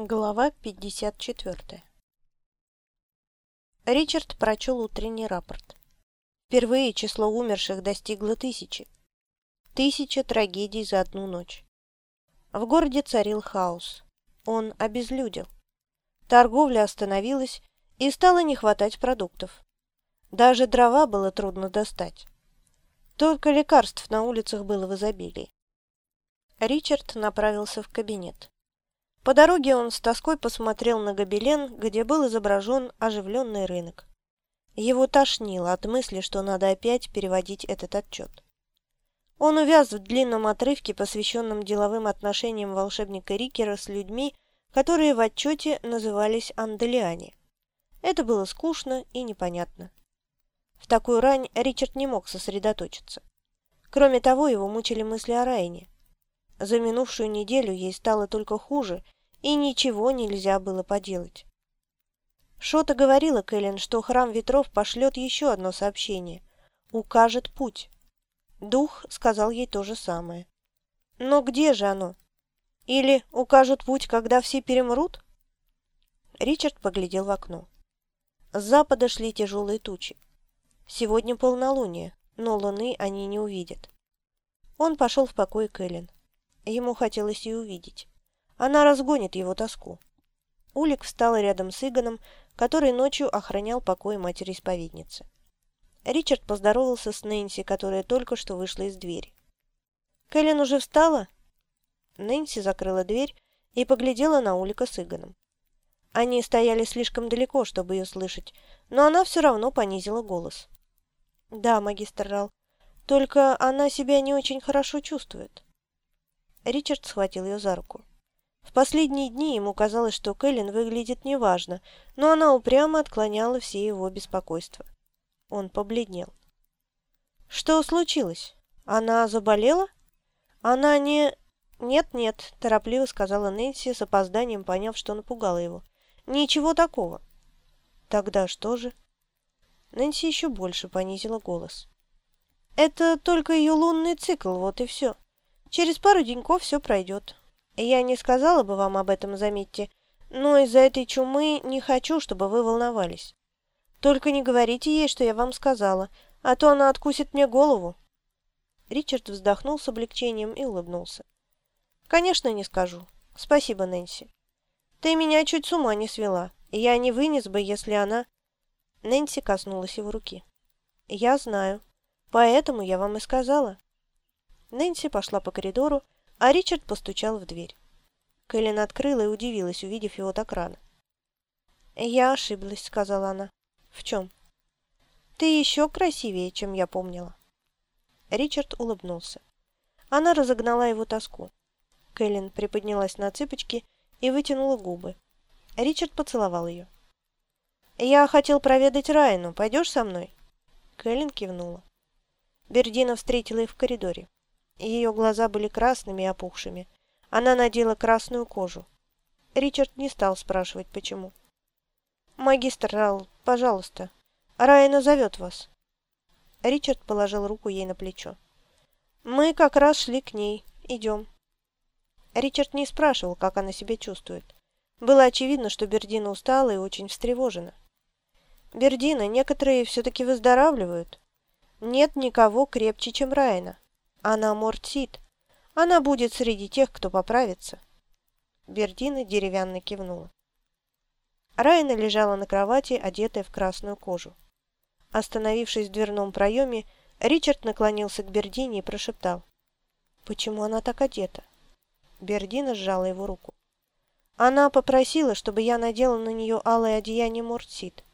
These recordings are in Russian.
Глава 54 Ричард прочел утренний рапорт. Впервые число умерших достигло тысячи. Тысяча трагедий за одну ночь. В городе царил хаос. Он обезлюдил. Торговля остановилась, и стало не хватать продуктов. Даже дрова было трудно достать. Только лекарств на улицах было в изобилии. Ричард направился в кабинет. По дороге он с тоской посмотрел на гобелен, где был изображен оживленный рынок. Его тошнило от мысли, что надо опять переводить этот отчет. Он увяз в длинном отрывке, посвященном деловым отношениям волшебника Рикера с людьми, которые в отчете назывались анделиане. Это было скучно и непонятно. В такую рань Ричард не мог сосредоточиться. Кроме того, его мучили мысли о Райне. За минувшую неделю ей стало только хуже – и ничего нельзя было поделать. Шота говорила Кэлен, что Храм Ветров пошлет еще одно сообщение. Укажет путь. Дух сказал ей то же самое. Но где же оно? Или укажут путь, когда все перемрут? Ричард поглядел в окно. С запада шли тяжелые тучи. Сегодня полнолуние, но луны они не увидят. Он пошел в покой Кэлен. Ему хотелось ее увидеть. Она разгонит его тоску. Улик встал рядом с Игоном, который ночью охранял покой матери-исповедницы. Ричард поздоровался с Нэнси, которая только что вышла из двери. «Кэлен уже встала?» Нэнси закрыла дверь и поглядела на Улика с Игоном. Они стояли слишком далеко, чтобы ее слышать, но она все равно понизила голос. «Да, магистр Рал, только она себя не очень хорошо чувствует». Ричард схватил ее за руку. В последние дни ему казалось, что Кэлен выглядит неважно, но она упрямо отклоняла все его беспокойства. Он побледнел. «Что случилось? Она заболела? Она не...» «Нет-нет», – торопливо сказала Нэнси с опозданием, поняв, что напугала его. «Ничего такого». «Тогда что же?» Нэнси еще больше понизила голос. «Это только ее лунный цикл, вот и все. Через пару деньков все пройдет. Я не сказала бы вам об этом, заметьте, но из-за этой чумы не хочу, чтобы вы волновались. Только не говорите ей, что я вам сказала, а то она откусит мне голову». Ричард вздохнул с облегчением и улыбнулся. «Конечно, не скажу. Спасибо, Нэнси. Ты меня чуть с ума не свела, я не вынес бы, если она...» Нэнси коснулась его руки. «Я знаю. Поэтому я вам и сказала». Нэнси пошла по коридору, а Ричард постучал в дверь. Кэлен открыла и удивилась, увидев его так рано. «Я ошиблась», — сказала она. «В чем?» «Ты еще красивее, чем я помнила». Ричард улыбнулся. Она разогнала его тоску. Кэлен приподнялась на цыпочки и вытянула губы. Ричард поцеловал ее. «Я хотел проведать Райну. Пойдешь со мной?» Кэлен кивнула. Бердина встретила их в коридоре. Ее глаза были красными и опухшими. Она надела красную кожу. Ричард не стал спрашивать, почему. «Магистр Рал, пожалуйста, Райана зовет вас». Ричард положил руку ей на плечо. «Мы как раз шли к ней. Идем». Ричард не спрашивал, как она себя чувствует. Было очевидно, что Бердина устала и очень встревожена. «Бердина, некоторые все-таки выздоравливают. Нет никого крепче, чем Райана. Она мортит. Она будет среди тех, кто поправится. Бердина деревянно кивнула. Райна лежала на кровати, одетая в красную кожу. Остановившись в дверном проеме, Ричард наклонился к Бердине и прошептал. «Почему она так одета?» Бердина сжала его руку. «Она попросила, чтобы я надела на нее алое одеяние Мортсид».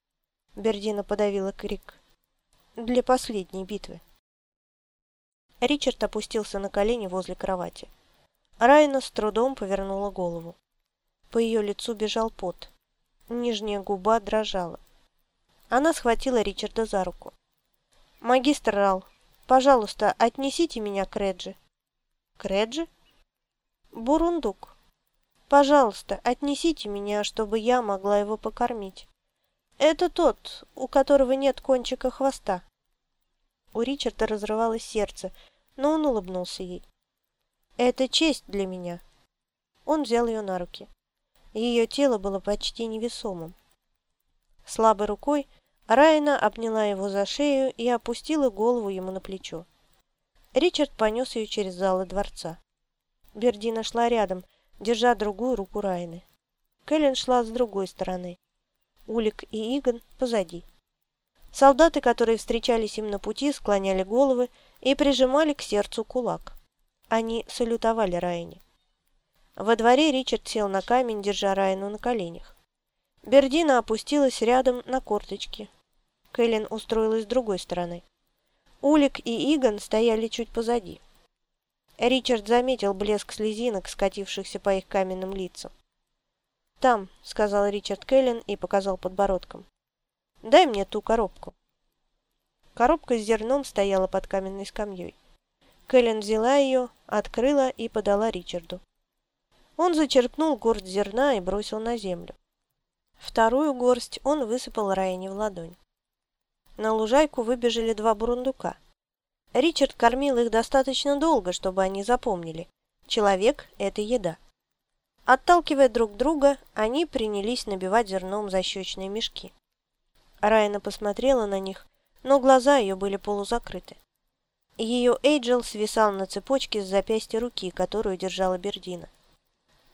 Бердина подавила крик. «Для последней битвы». Ричард опустился на колени возле кровати. Райна с трудом повернула голову. По ее лицу бежал пот. Нижняя губа дрожала. Она схватила Ричарда за руку. «Магистр Рал, пожалуйста, отнесите меня к Реджи». «К Реджи?» «Бурундук. Пожалуйста, отнесите меня, чтобы я могла его покормить. Это тот, у которого нет кончика хвоста». У Ричарда разрывалось сердце, но он улыбнулся ей. «Это честь для меня». Он взял ее на руки. Ее тело было почти невесомым. Слабой рукой Райна обняла его за шею и опустила голову ему на плечо. Ричард понес ее через залы дворца. Бердина шла рядом, держа другую руку Райны. Кэлен шла с другой стороны. Улик и Игон позади. Солдаты, которые встречались им на пути, склоняли головы и прижимали к сердцу кулак. Они салютовали Райне. Во дворе Ричард сел на камень, держа Райну на коленях. Бердина опустилась рядом на корточки. Кэлен устроилась с другой стороны. Улик и Игон стояли чуть позади. Ричард заметил блеск слезинок, скатившихся по их каменным лицам. «Там», — сказал Ричард Кэлен и показал подбородком. «Дай мне ту коробку». Коробка с зерном стояла под каменной скамьей. Кэлен взяла ее, открыла и подала Ричарду. Он зачерпнул горсть зерна и бросил на землю. Вторую горсть он высыпал Райане в ладонь. На лужайку выбежали два бурундука. Ричард кормил их достаточно долго, чтобы они запомнили. Человек – это еда. Отталкивая друг друга, они принялись набивать зерном защечные мешки. Райна посмотрела на них, но глаза ее были полузакрыты. Ее Эйджел свисал на цепочке с запястья руки, которую держала Бердина.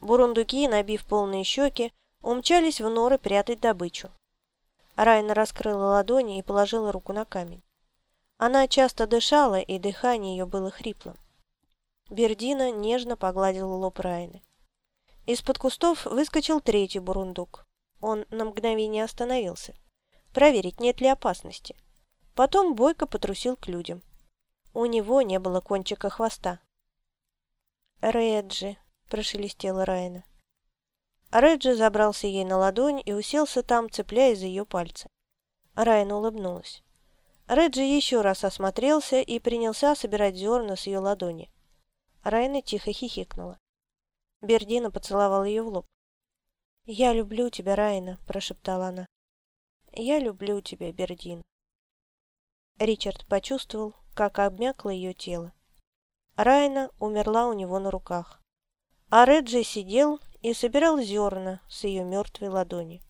Бурундуки, набив полные щеки, умчались в норы прятать добычу. Райна раскрыла ладони и положила руку на камень. Она часто дышала, и дыхание ее было хриплым. Бердина нежно погладила лоб Райны. Из-под кустов выскочил третий бурундук. Он на мгновение остановился. Проверить, нет ли опасности. Потом бойко потрусил к людям. У него не было кончика хвоста. «Реджи», – прошелестела Райна. Реджи забрался ей на ладонь и уселся там, цепляясь за ее пальцы. Райна улыбнулась. Реджи еще раз осмотрелся и принялся собирать зерна с ее ладони. Райна тихо хихикнула. Бердина поцеловал ее в лоб. «Я люблю тебя, Райна», – прошептала она. «Я люблю тебя, Бердин». Ричард почувствовал, как обмякло ее тело. Райна умерла у него на руках. А Реджи сидел и собирал зерна с ее мертвой ладони.